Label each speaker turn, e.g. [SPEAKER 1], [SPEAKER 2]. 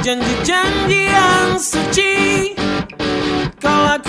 [SPEAKER 1] Janji-janji yang suci. Kau